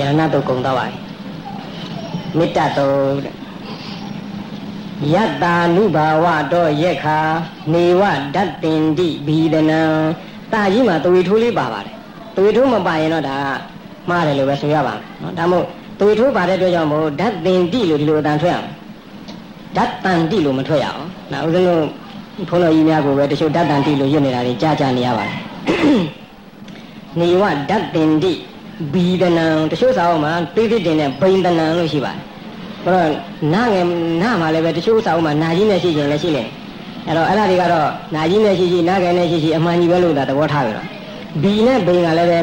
ယရဏတုတ်ကုံတော့ပါပြီမေတ္တာတုတ်ယတ္တာနုဘာဝတော့ရက်ခာနေဝဓတ္တင်တိဘီဒနံတာကြီးမှာသွေထိုးလေးပါပါတယ်သွေထိုးမပါရင်တော့ဒါမှားတယ်လို့ပဲဆိုရပါမယ်နော်ဒါမို့သွေထိုးပါတဲ့အတွက်ကြောင့်မို့ဓတ္တင်တိလို့ဒီလိုအတန်ထွက်အောင်ဓတ္တန်တိလို့မထွက်ရအောင်နော်ဦးဇင်းတို့ဘုန်းတော်ကြီးများကိုပဲတချို့ဓတ္တန်တိလို့ရွတ်နေတာတွေကြားကြားနေရပါတယ်နေဝဓတ္တင်တိ ဘီဒနံတချို့စာအုပ်မှာတိတိတင်နဲ့ဘိန်ဒနံလို့ရှိပါတယ်ဘယ်တော့နာငယ်နာမှာလည်းပဲတချို့စာအုပ်မှာနာကြီးနဲ့ရှိခြင်းလည်းရှိတယ်အဲ့တော့အဲ့ဒါတွေကတော့နာကြီးနဲ့ရှိရှိနာငယ်နဲ့ရှိရှိအမှန်ကြီးပဲလို့သာသဘောထားပြီတော့ဘီနဲ့ဘိန်ကလည်းပဲ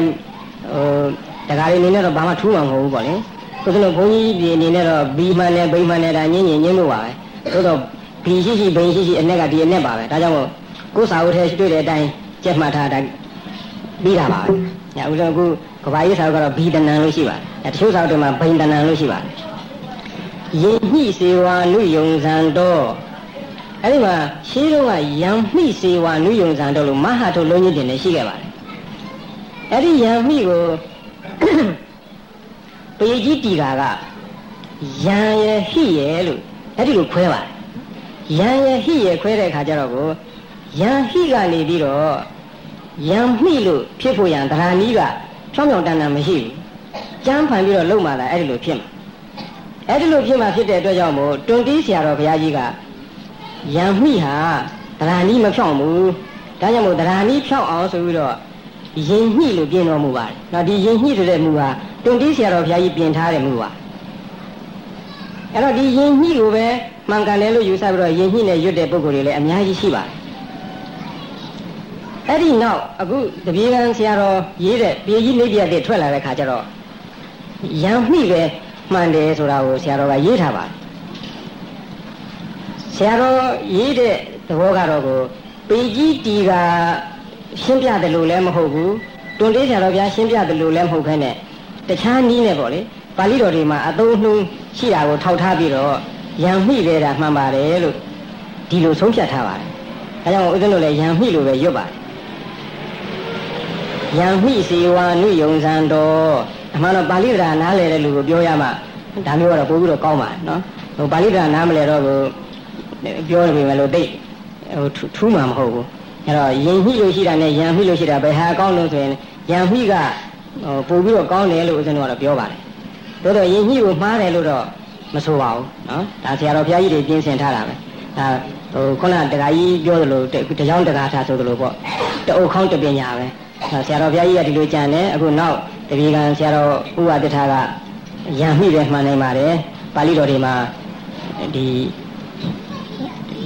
ဟိုတခါလေးနေနဲ့တော့ဘာမှထူးမှာမဟုတ်ဘူးပေါ့လေဆိုတော့ဘုန်းကြီးဒီအနေနဲ့တော့ဘီမှန်နဲ့ဘိန်မှန်နဲ့ဒါညင်းညင်းညင်းလို့ပါပဲသို့တော့ဘီရှိရှိဘိန်ရှိရှိအ내ကဒီအ내ပါပဲဒါကြောင့်မို့ကိုယ်စာအုပ်ထဲတွေ့တဲ့အတိုင်းကြက်မှတ်ထားတာပြီးတာပါပဲညာဦးလုံးအခု ကဘာကြီးစာအုပ်ကတော့ဘီတဏံလို့ရှိပါတယ်တချို့စာအုပ်တွေမှာဘိန်တဏံလို့ရှိပါတယ်ယင်ညှိစေဝါနုယုံဇံတော်အဲ့ဒီမှာရှင်းတော့ကယံမိစေဝါနုယုံဇံတော်လို့မဟာထုတ်လုံးကြီးတင်နေရှိခဲ့ပါတယ်အဲ့ဒီယံမိကိုပေကြီးတီကာကယံရဟိရလို့အဲ့ဒီလိုခွဲပါတယ်ယံရဟိရခွဲတဲ့အခါကျတော့ကိုယံဟိကနေပြီးတော့ယံမိလို့ဖြစ်ဖို့ရန်ဒရာနီးက ဖြောင်းဖြောင်းတန်တန်မရှိဘူးကျမ်းဖန်ပြီးတော့လုံမှလာအဲ့ဒီလိုဖြစ်မှာအဲ့ဒီလိုဖြစ်မှာဖြစ်တဲ့အတွက်ကြောင့်မို့တွန်တီးဆရာတော်ဘုရားကြီးကယံမိဟာဒရာနီးမဖြောင်းဘူးဒါကြောင့်မို့ဒရာနီးဖြောင်းအောင်ဆိုပြီးတော့ရင်ညှိလို့ပြင်တော်မူပါတယ်။နော်ဒီရင်ညှိဆိုတဲ့မူဟာတွန်တီးဆရာတော်ဘုရားကြီးပြင်ထားတဲ့မူပါ။အဲ့တော့ဒီရင်ညှိကိုပဲမှန်ကန်တယ်လို့ယူဆပြီးတော့ရင်ညှိနဲ့ရွတ်တဲ့ပုဂ္ဂိုလ်တွေလည်းအများကြီးရှိပါတယ်။ အဲ့ဒီနောက်အခုတပြေကံဆရာတော်ရေးတဲ့ပြေကြီးလေးပြတ်တဲ့ထွက်လာတဲ့ခါကျတော့ရံမှိပဲမှန်တယ်ဆိုတာကိုဆရာတော်ကရေးထားပါတယ်။ဆရာတော်ရေးတဲ့သဘောကတော့ကိုပေကြီးတီကရှင်းပြတယ်လို့လည်းမဟုတ်ဘူးတွန်တေးဆရာတော်ဘုရားရှင်းပြတယ်လို့လည်းမဟုတ်ခဲနဲ့တခြားနည်းနဲ့ပေါ့လေပါဠိတော်တွေမှာအသုံးနှုန်းရှိတာကိုထောက်ထားပြီးတော့ယံမိတယ်တာမှန်ပါတယ်လို့ဒီလိုဆုံးဖြတ်ထားပါတယ်အဲကြောင့်ဦးဇင်းတို့လည်းယံမိလို့ပဲရွတ်ပါတယ် ယံမိစေဝါနုယုံဇံတော်အမှန်တော့ပါဠိတော်နားလည်တဲ့လူကိုပြောရမှဒါမျိုးကတော့ပို့ပြီးတော့ကောင်းပါတယ်နော်ဟိုပါဠိတော်နားမလဲတော့ကိုပြောနေပြီမလို့တိတ်ဟိုထူးမှာမဟုတ်ဘူးအဲ့တော့ယင်မိလို့ရှိတာနဲ့ယံမိလို့ရှိတာဘယ်ဟာအကောင်းလို့ဆိုရင်ယံမိကဟိုပို့ပြီးတော့ကောင်းတယ်လို့ဦးဇင်းတို့ကတော့ပြောပါတယ်။သို့တော့ယင်မိကိုမှားတယ်လို့တော့မဆိုပါဘူးနော်။ဒါဆရာတော်ဘုရားကြီးတွေပြင်ဆင်ထားတာပဲ။ဒါဟိုခုနတခါကြီးပြောသလိုတကြောင်တကားထားဆိုသလိုပေါ့။တအုပ်ခေါင်းတပညာပဲ။ ဆရာတော်ဘုရားကြီးကဒီလိုကြံတယ်အခုနောက်တပီကံဆရာတော်ဥပဒတ္ထာကယံမိပဲမှန်နိုင်ပါတယ်။ပါဠိတော်တွေမှာဒီ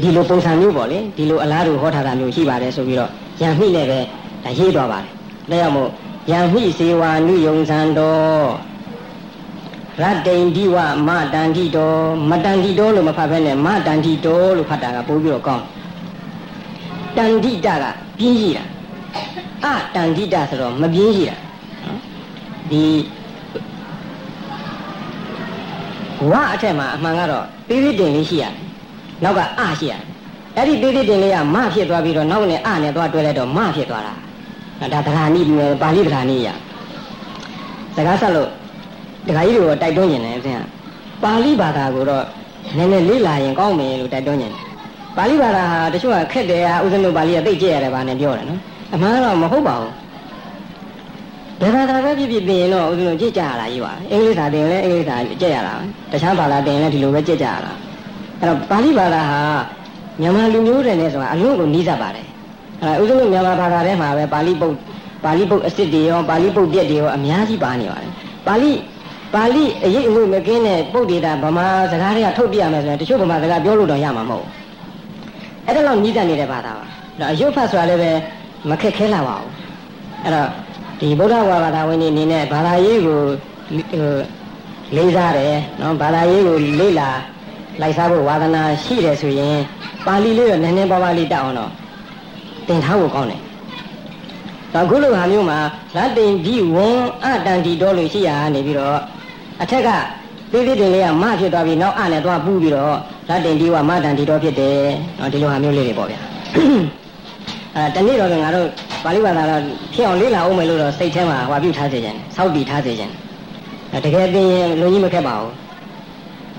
ဒီလိုပုံစံမျိုးပေါ့လေဒီလိုအလားတူဟောထားတာမျိုးရှိပါတယ်ဆိုပြီးတော့ယံမိနဲ့ပဲဒါရေးသွားပါတယ်ဒါကြောင့်မို့ယံမိစေဝါနုယုံဇံတော်ရတ္တိန်ဒီဝမတန်တိတော်မတန်တိတော်လို့မဖတ်ဘဲနဲ့မတန်တိတော်လို့ဖတ်တာကပို့ပြီးတော့ကောင်းတန်တိတကပြင်းရှိတာ အတန်တိတဆိုတော့မပြင်းရှိတာနော်ဒီဝအထက်မှာအမှန်ကတော့သေးသေးတင်လေးရှိရတယ်နောက်ကအရှိရတယ်အဲ့ဒီသေးသေးတင်လေးကမဖြစ်သွားပြီးတော့နောက်နဲ့အနဲ့သွားတွဲလိုက်တော့မဖြစ်သွားတာဒါသရာနိပါဠိသရာနိရစကားဆက်လို့ဒကာကြီးတို့တိုက်တွန်းနေတယ်အင်းပါဠိဘာသာကိုတော့နည်းနည်းလေ့လာရင်ကောင်းမယ်လို့တိုက်တွန်းနေတယ်ပါဠိဘာသာဟာတချို့ကခက်တယ်ဟာဥစဉ်တို့ပါဠိကသိကြရတယ်ဗာနဲ့ပြောတယ်နော် အမှန်တော့မဟုတ်ပါဘူးဘယ်ဘာသာပဲဖြစ်ဖြစ်သင်ရင်တော့ဥစဉ်တို့ကြည့်ကြရတာကြီးပါအင်္ဂလိပ်စာသင်လဲအင်္ဂလိပ်စာကြည့်ရတာတခြားဘာသာသင်လဲဒီလိုပဲကြည့်ကြရတာအဲ့တော့ပါဠိဘာသာဟာမြန်မာလူမျိုးတွေနဲ့ဆိုတာအလုံးကိုနီးစပ်ပါတယ်အဲ့ဒါဥစဉ်တို့မြန်မာဘာသာထဲမှာပဲပါဠိပုတ်ပါဠိပုတ်အစစ်တွေရောပါဠိပုတ်ပြက်တွေရောအများကြီးပါနေပါတယ်ပါဠိပါဠိအရေးအမှုမကင်းတဲ့ပုတ်ဒေတာဗမာစကားတွေကထုတ်ပြရမယ်ဆိုရင်တချို့ဗမာစကားပြောလို့တော့ရမှာမဟုတ်အဲ့ဒါတော့နီးစပ်နေတဲ့ဘာသာပါဒါအယုတ်ဖတ်ဆိုတာလည်းပဲ မခက်ခဲလာပါဘူးအဲ့တော့ဒီဗုဒ္ဓဘာသာဝင်တွေအနေနဲ့ဘာသာရေးကိုလေးစားတယ်နော်ဘာသာရေးကိုလေ့လာလိုက်စားဖို့ဝါသနာရှိတယ်ဆိုရင်ပါဠိလေးတော့နည်းနည်းပါးပါးလေးတတ်အောင်တော့သင်ထားဖို့ကောင်းတယ်။အခုလိုဟာမျိုးမှာလက်တင်ဒီဝံအတန်တီတော်လို့ရှိရနေပြီးတော့အထက်ကသေးသေးတင်လေးကမဖြစ်သွားပြီးနောက်အနဲ့သွားပူးပြီးတော့လက်တင်ဒီဝမတန်တီတော်ဖြစ်တယ်။နော်ဒီလိုဟာမျိုးလေးတွေပေါ့ဗျာ။ အဲတနေ့တော့ငါတို့ပါဠိဘာသာတော့ဖြစ်အောင်လေ့လာအောင်မယ်လို့တော့စိတ်ထဲမှာဟွာပြုထားစေခြင်း။စောက်တည်ထားစေခြင်း။ဒတကယ်သိရင်လူကြီးမခက်ပါဘူး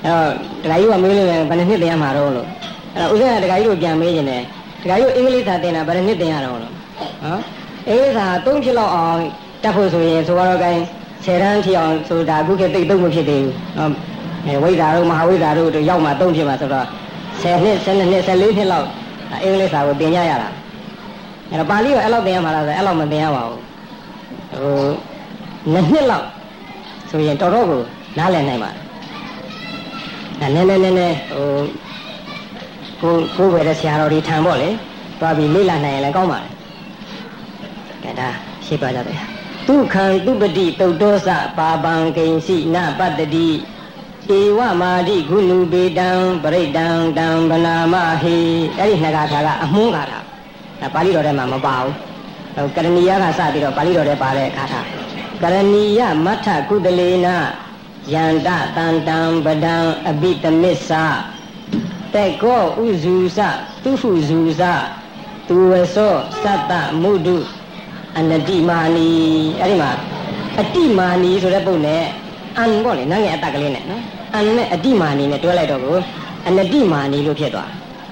အဲ့တော့ဒကာကြီးကမေးလို့ဘယ်နှစ်သင်ရမှာတော့လို့အဲ့တော့ဦးဇင်းကဒကာကြီးတို့ပြန်မေးရင်လည်းဒကာကြီးအင်္ဂလိပ်စာသင်တာဘယ်နှစ်သင်ရတော့လို့နော်အင်္ဂလိပ်စာ၃ဖြစ်လောက်အောင်တတ်ဖို့ဆိုရင်ဆိုတော့ကိုင်းဆယ်တန်းထီအောင်ဆိုတာအခုခေတ်သိတော့မဖြစ်သေးဘူးနော်အဲဝိဇ္ဇာတို့မဟာဝိဇ္ဇာတို့တို့ရောက်မှ၃ဖြစ်မှဆိုတော့10နှစ်12နှစ်14နှစ်လောက်အင်္ဂလိပ်စာကိုသင်ကြရတာ အဲ့တော့ပါဠိကအဲ့လောက်သင်ရမှာလားဆိုအဲ့လောက်မသင်ရပါဘူးဟိုနှစ်နှစ်လောက်ဆိုရင်တော်တော်ကိုနားလည်နိုင်ပါတယ်နည်းနည်းနည်းနည်းဟိုကိုကိုယ်ပဲတဲ့ဆရာတော်တွေထံပေါ့လေသွားပြီးလေ့လာနိုင်ရင်လည်းကောင်းပါတယ်ကဲဒါရှင်းပါကြတယ်ဒုက္ခံသူပတိတုတ်တောစပါပံကိဉ္စီနပတ္တိဧဝမာတိဂုဏုပေတံပရိတံတံဗနာမဟိအဲ့ဒီနှစ်ခါထာကအမွန်းခါထာ ဒါပါဠိတော်ထဲမှာမပါဘူးဟိုကရဏီယကစပြီးတော့ပါဠိတော်ထဲပါတဲ့ခါထာကရဏီယမထကုတလေနယန္တတန်တံပဒံအပိတမစ္ဆတေကောဥဇူစသူဟုဇူစသူဝသောသတ္တမုဒုအနတိမာနီအဲ့ဒီမှာအတိမာနီဆိုတဲ့ပုံနဲ့အန်ပေါ့လေနန်းငယ်အတက်ကလေးနဲ့နော်အန်နဲ့အတိမာနီနဲ့တွဲလိုက်တော့ကိုအနတိမာနီလို့ဖြစ်သွား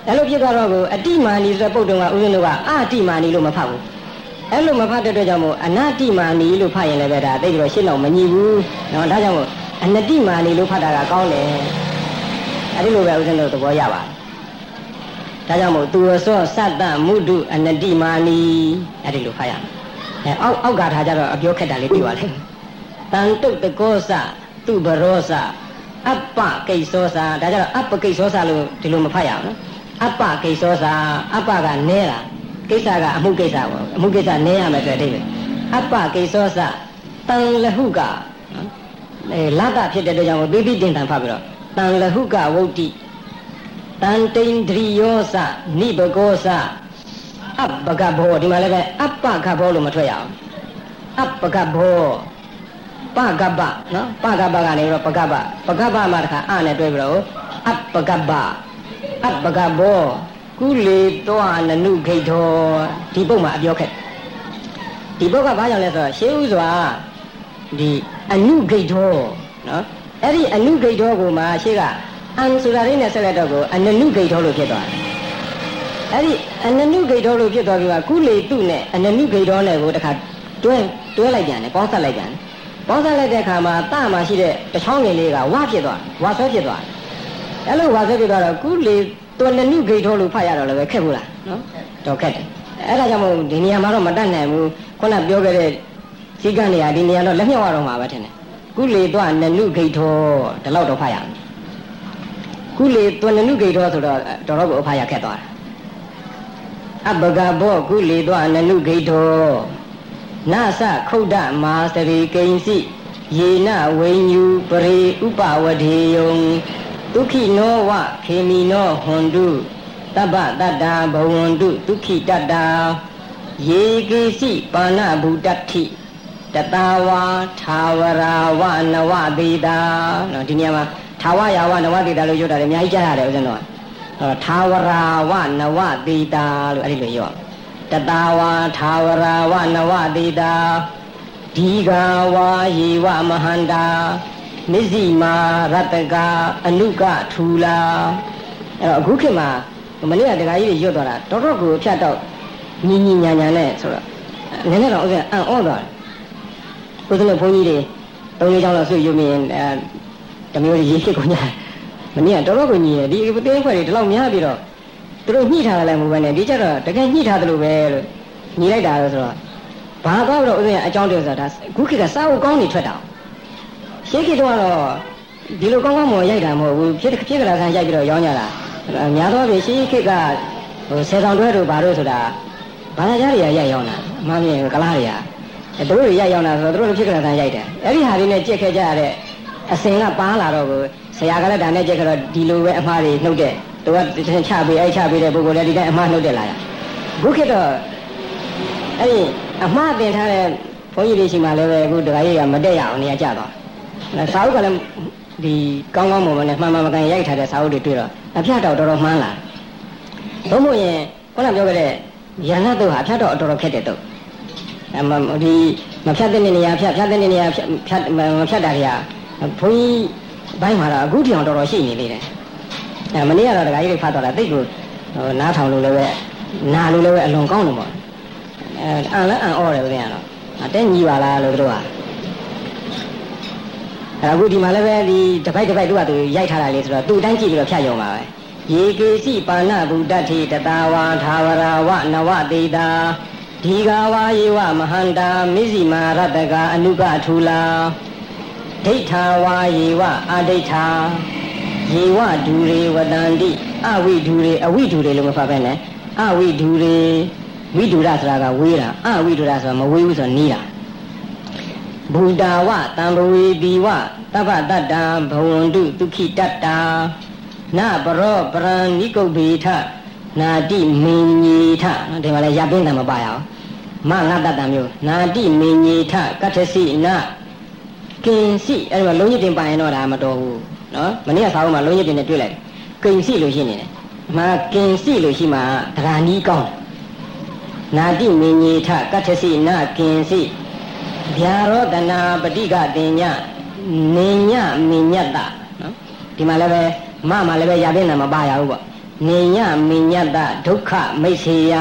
အဲ့လိုဖြစ်သွားတော့ကိုအတိမာနီဆိုတဲ့ပုံတုံးကဥစဉ်တို့ကအတိမာနီလို့မဖတ်ဘူးအဲ့လိုမဖတ်တဲ့အတွက်ကြောင့်မို့အနာတိမာနီလို့ဖတ်ရင်လည်းပဲဒါတိတ်ပြီးတော့ရှင်းတော့မညီဘူးနော်ဒါကြောင့်မို့အနတိမာနီလို့ဖတ်တာကကောင်းတယ်အဲ့ဒီလိုပဲဥစဉ်တို့သဘောရပါဒါကြောင့်မို့သူရသောသတ္တမုဒုအနတိမာနီအဲ့ဒီလိုဖတ်ရမယ်အဲအောက်အောက်ကထားကြတော့အပြောခက်တာလေးပြောပါလေတန်တုတ်တကောစသူဘရောစအပ္ပကိစ္သောစာဒါကြတော့အပ္ပကိစ္သောစာလို့ဒီလိုမဖတ်ရအောင်နော် အပ္ပကိစ္သောစာအပ္ပကနဲတာကိစ္စကအမှုကိစ္စပေါ့အမှုကိစ္စနဲရမယ်ဆိုတဲ့အဓိပ္ပာယ်အပ္ပကိစ္သောစာတန်လဟုကအဲလတ္တဖြစ်တဲ့အတွက်ကြောင့်သိသိတင်တန်ဖတ်ပြီးတော့တန်လဟုကဝုတ်တိတန်တိန်ဒရိယောစနိဘကောစအပ္ပကဘောဒီမှာလည်းပဲအပ္ပကဘောလို့မထွက်ရအောင်အပ္ပကဘောပကပ္ပနော်ပကပ္ပကနေပြီးတော့ပကပ္ပပကပ္ပမှာတခါအနဲ့တွဲပြီးတော့အပ္ပကပ္ပ အပ္ပကဘောကုလေတောနနုခိထောဒီပုဒ်မှာအပြောခက်ဒီပုဒ်ကဘာကြောင့်လဲဆိုတော့ရှေးဥစွာဒီအနုခိထောနော်အဲ့ဒီအနုခိထောကိုမှရှေးကအန်ဆိုတာလေးနဲ့ဆက်လက်တော့ကိုအနနုခိထောလို့ဖြစ်သွားတယ်အဲ့ဒီအနနုခိထောလို့ဖြစ်သွားပြီးကကုလေတုနဲ့အနနုခိထောနဲ့ကိုတခါတွဲတွဲလိုက်ကြတယ်ပေါင်းဆက်လိုက်ကြတယ်ပေါင်းဆက်လိုက်တဲ့အခါမှာတမှာရှိတဲ့တချောင်းငယ်လေးကဝဖြစ်သွားဝဆွဲဖြစ်သွား အဲ့လိုပါခက်ဖြစ်သွားတော့ကုလေတွလနုဂိတ်ထောလို့ဖတ်ရတော့လည်းပဲခက်ဘူးလားနော်တော့ခက်တယ်အဲ့ဒါကြောင့်မို့ဒီနေရာမှာတော့မတတ်နိုင်ဘူးခုနပြောခဲ့တဲ့ဈိကနေရာဒီနေရာတော့လက်မြောက်ရတော့မှာပဲထင်တယ်ကုလေတွနနုဂိတ်ထောဒီလောက်တော့ဖတ်ရမယ်ကုလေတွနနုဂိတ်ထောဆိုတော့တော်တော်ကိုဖတ်ရခက်သွားတယ်အပကဘောကုလေတွနနုဂိတ်ထောနသခုဒ္ဒမာစရိကိဉ္စီယေနဝိညူပရိဥပဝတိယုံ ဒုက္ခိနောဝခေမီနောဟွန်တုတပ္ပတတ္တာဘဝန္တုဒုက္ခိတတ္တာယေကိစီပါဏဘူတ္ထိတတဝါသာဝရာဝနဝတိတာနော်ဒီနေရာမှာသာဝရာဝနဝတိတာလို့ပြောတာလည်းအများကြီးကြားရတယ်ဦးဇင်းတို့ကသာဝရာဝနဝတိတာလို့အဲ့ဒီလိုပြောတတဝါသာဝရာဝနဝတိတာဒီဃဝါယေဝမဟန္တာ မစ္စည်းမာရတကအနုကထူလာအဲ့တော့အခုခေတ်မှာမနေ့ကတခါကြီးတွေရွတ်သွားတာတော်တော်ကိုဖြတ်တော့ညီညီညာညာနဲ့ဆိုတော့နည်းနည်းတော့ဥစ္စာအံ့ဩသွားတယ်ကိုယ်စလုံးဘုန်းကြီးတွေတုံးလေးချောင်းတော့ဆွေယူမြင်အဲတမျိုးရေးဖြစ်ကုန်ကြမနေ့ကတော်တော်ကိုညီတယ်ဒီအသေးခွက်တွေဒီလောက်များပြီးတော့သူတို့ညှိထားတယ်လည်းမဟုတ်ဘဲနဲ့ဒီကျတော့တကယ်ညှိထားတယ်လို့ပဲလို့ညီလိုက်တာလို့ဆိုတော့ဘာတော့တော့ဥစ္စာအကြောင်းတည်းဆိုတာဒါခုခေတ်ကစာအုပ်ကောင်းနေထွက်တာ ရှေးခေတ်တော့ဒီလိုကောင်းကောင်းမရိုက်တာမဟုတ်ဘူးဖြစ်ဖြစ်ကြတာဆန်းရိုက်ပြီးတော့ရောင်းကြတာများသောအားဖြင့်ရှေးခေတ်ကဟိုဆယ်ဆောင်တွဲတို့ဘာလို့ဆိုတာဘာသာကြားတွေကရိုက်ရောင်းတာအမှန်ပြင်ကလားတွေကအဲတို့တွေရိုက်ရောင်းတာဆိုတော့တို့လည်းဖြစ်ကြတာဆန်းရိုက်တယ်အဲ့ဒီဟာလေးနဲ့ကြက်ခဲ့ကြရတဲ့အစင်ကပါလာတော့ကိုဆရာကလည်းဒါနဲ့ကြက်ခဲ့တော့ဒီလိုပဲအမှားတွေနှုတ်တဲ့သူကချပေးအဲ့ချပေးတဲ့ပုဂ္ဂိုလ်လည်းဒီတိုင်းအမှားနှုတ်တယ်လာရခုခေတ်တော့အဲ့ဒီအမှားတင်ထားတဲ့ဘုန်းကြီးတွေရှိမှလည်းပဲအခုတခါကြီးကမတက်ရအောင်နေရာကြတော့ စာအုပ်ကလည်းဒီကောင်းကောင်းမွန်မွန်နဲ့မှန်မှန်မကန်ရိုက်ထားတဲ့စာအုပ်တွေတွေ့တော့အဖျက်တော့တော်တော်မှန်းလာဘုံမို့ရင်ခုနပြောခဲ့တဲ့ယန္နတုဟာအဖျက်တော့တော်တော်ခက်တဲ့တုအမဒီမဖြတ်တဲ့နေရာဖြတ်ဖြတ်တဲ့နေရာဖြတ်ဖြတ်မဖြတ်တာတွေကဘုန်းကြီးဘိုင်းမှာတော့အခုတောင်တော်တော်ရှိနေသေးတယ်အဲမနေ့ကတော့ဒကာကြီးတွေဖတ်တော့တာတိတ်ကိုနားထောင်လို့လည်းပဲနာလို့လည်းပဲအလွန်ကောင်းတယ်ပေါ့အဲအန်လည်းအန်ဩတယ်ဗျာတော့တဲ့ညီပါလားလို့တို့က အခုဒီမှာလည်းပဲဒီတစ်ပိုက်တစ်ပိုက်တို့ကသူရိုက်ထားတာလေဆိုတော့သူ့တိုင်းကြည့်ပြီးတော့ဖြတ်ရုံပါပဲယေကေစီပါဏဗုဒ္ဓတိတတဝါသာဝရဝနဝတေတာဒီဃဝါယေဝမဟန္တာမိဇိမာရတကအနုကထူလာဒိဋ္ဌာဝါယေဝအဒိဋ္ဌာယေဝဒူရေဝတန္တိအဝိဒူရေအဝိဒူရေလို့မဖတ်ပဲနဲ့အဝိဒူရေဝိဒူရဆိုတာကဝေးတာအဝိဒူရဆိုတာမဝေးဘူးဆိုနီးတာ ဘုဒ္ဓဝတံဘဝေတိဝတပ္ပတတ္တံဘဝန္တုဒုခိတတ္တာနပရောပရဏိကုဗ္ဗေထနာတိမင်ကြီးထဒီမှာလည်းရပင်းတံမပါရအောင်မငါတတ္တမျိုးနာတိမင်ကြီးထကတ္ထစီနကင်စီအဲ့ဒီမှာလုံးရတင်ပါရင်တော့ဒါမတော်ဘူးနော်မနေ့ကစာအုပ်မှာလုံးရတင်နဲ့တွေ့လိုက်ကင်စီလို့ရှိနေတယ်မှာကင်စီလို့ရှိမှဒရာနီးကောင်းနာတိမင်ကြီးထကတ္ထစီနကင်စီ ဗျာရောတနာပဋိကတင်ညနေညမိညတနော်ဒီမှာလည်းပဲမမှာလည်းပဲရတဲ့နာမပါရဘူးပေါ့နေညမိညတဒုက္ခမိတ်ဆေယ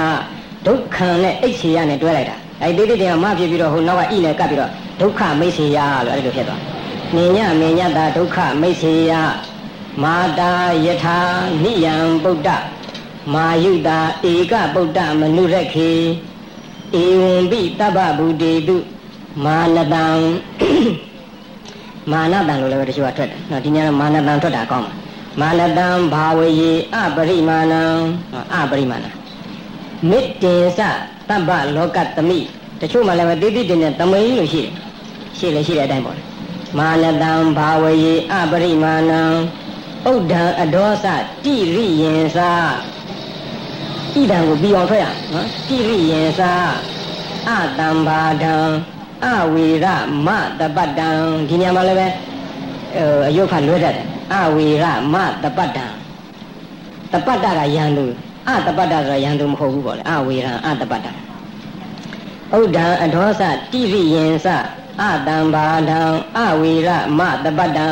ဒုက္ခံနဲ့အိတ်ဆေယနဲ့တွဲလိုက်တာအဲဒီတိတိတင်ကမဖြစ်ပြီးတော့ဟိုနောက်ကဣနဲ့ကပ်ပြီးတော့ဒုက္ခမိတ်ဆေယလို့အဲဒီလိုဖြစ်သွားနေညမိညတဒုက္ခမိတ်ဆေယမာတာယထာနိယံဗုဒ္ဓမာယုတာဧကဗုဒ္ဓမနုရခေဧဝံပိတဗ္ဗဗုတေတု မာနတံမာနတံလို့လည်းတချို့ကထွက်တယ်နော်ဒီညကမာနတံထွက်တာကောင်းပါမာနတံဘာဝေယအပရိမာဏံအပရိမာဏမေတ္တင်စတပ္ပလောကတမိတချို့မှလည်းမသိသိတင်တဲ့တမိလို့ရှိတယ်ရှိလေရှိတဲ့အတိုင်းပေါ့မာနတံဘာဝေယအပရိမာဏံဥဒ္ဒံအဒောစတိရိယင်စာဣဒံကိုပြီးအောင်ထွက်ရနော်တိရိယင်စာအတံဘာဒံ အဝေရမတပတ္တံဒီညမှာလည်းပဲအယုတ်ခလွဲတတ်တယ်အဝေရမတပတ္တံတပတ္တကယံသူအတပတ္တဆိုတာယံသူမဟုတ်ဘူးပေါ့လေအဝေရအတပတ္တဥဒ္ဒံအဒောစတိရိယင်စအတံဘာဒံအဝေရမတပတ္တံ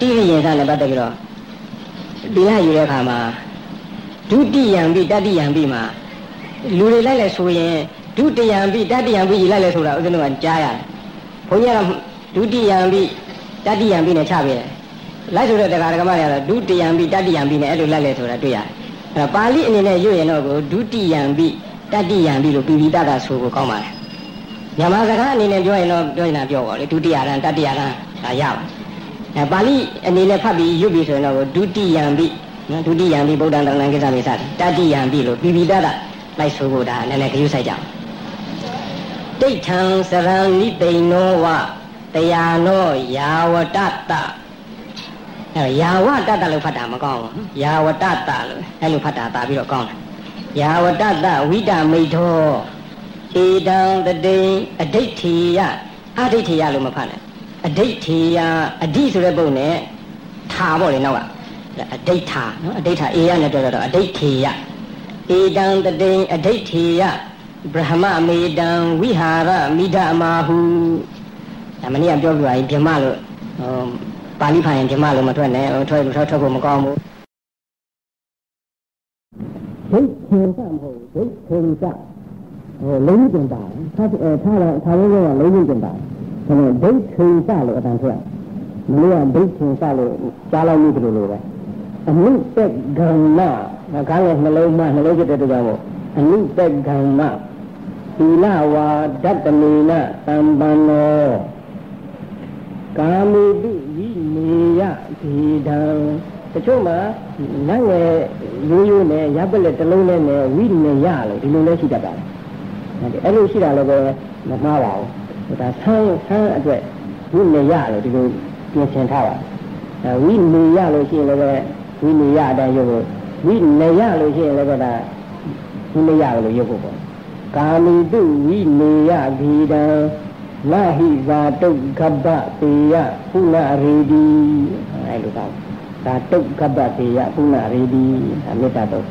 တိရိယင်စနဲ့ပတ်သက်ပြီးတော့တရားယူတဲ့အခါမှာဒုတိယံပိတတိယံပိမှာလူတွေလိုက်လဲဆိုရင် ဒုတိယံပိတတိယံပိလိုက်လဲဆိုတာဥစ္စနကကြားရတယ်ဘုန်းကြီးကဒုတိယံပိတတိယံပိနဲ့ချပြတယ်လိုက်ဆိုတဲ့တရားဓမ္မတွေကတော့ဒုတိယံပိတတိယံပိနဲ့အဲ့လိုလိုက်လဲဆိုတာတွေ့ရတယ်အဲ့တော့ပါဠိအနေနဲ့ရွတ်ရင်တော့ကိုဒုတိယံပိတတိယံပိလို့ပိပိတတာဆိုကိုကောင်းပါတယ်မြန်မာစကားအနေနဲ့ပြောရင်တော့ပြောရင်ပြောပါလေဒုတိယရန်တတိယရန်ဒါရပါအဲပါဠိအနေနဲ့ဖတ်ပြီးရွတ်ပြီးဆိုရင်တော့ဒုတိယံပိနော်ဒုတိယံပိဗုဒ္ဓံတဏ္ဍကိစ္စမိစတတိယံပိလို့ပိပိတတာလိုက်ဆိုဖို့ဒါလည်းလည်းကြွဆိုင်ကြအောင် ဒိဋ္ဌံစရံနိသိဏောဝတရားနောယာဝတတအဲယာဝတတလို့ဖတ်တာမကောင်းဘူးယာဝတတလို့အဲလိုဖတ်တာတာပြီးတော့ကောင်းတယ်ယာဝတတဝိတမိထောဧတံတတိအဋိဋ္ဌိယအဋိဋ္ဌိယလို့မဖတ်နဲ့အဋိဋ္ဌိယအဓိဆိုတဲ့ပုံနဲ့ထာပေါ့လေနောက်ကအဋိဋ္ဌာနော်အဋိဋ္ဌာအေရနဲ့ပြောတော့အဋိဋ္ဌိယဧတံတတိအဋိဋ္ဌိယ ဗြဟ္မမေတံဝိဟာရမိဒမာဟုဒါမနေ့ကပြောပြပါရင်ဗြဟ္မလို့ဟိုပါဠိဖတ်ရင်ဗြဟ္မလို့မထွက်နဲ့ဟိုထွက်ထွက်ထွက်ဖို့မကောင်းဘူးဒိဋ္ဌိစမဟုတ်ဒိဋ္ဌိစဟိုလုံးကျင်တာထားထားတော့ထားလို့ကလုံးကျင်တာဒါပေမဲ့ဒိဋ္ဌိစလို့အတန်ထွက်မနေ့ကဒိဋ္ဌိစလို့ကြားလိုက်လို့ဒီလိုလိုပဲအနုတ္တဂံမခေါင်းရဲ့နှလုံးမနှလုံးဖြစ်တဲ့အတွက်ကြောင့်အနုတ္တဂံမ သီလဝါဒတ္တမေနသံပန္နောကာမိတုဝိနေယဒီတံတချို့မှာနတ်ငယ်ရိုးရိုးနဲ့ရပ်ပလက်တစ်လုံးနဲ့နဲ့ဝိနေယလို့ဒီလိုလဲရှိတတ်တာအဲ့လိုရှိတာလည်းပဲမမှားပါဘူးဒါဆန်းဆန်းအတွက်ဝိနေယလို့ဒီလိုပြင်ဆင်ထားပါဝိနေယလို့ရှိရင်လည်းဝိနေယအတိုင်းရုပ်ကိုဝိနေယလို့ရှိရင်လည်းဒါဝိနေယလို့ရုပ်ကိုပေါ့ ကာမိတုဝိနေယဂီတံလဟိဇာတုတ်ကပ္ပပေယပုဏ္ဏရေဒီအဲလိုကောင်းဇာတုတ်ကပ္ပပေယပုဏ္ဏရေဒီဒါမေတ္တာတော့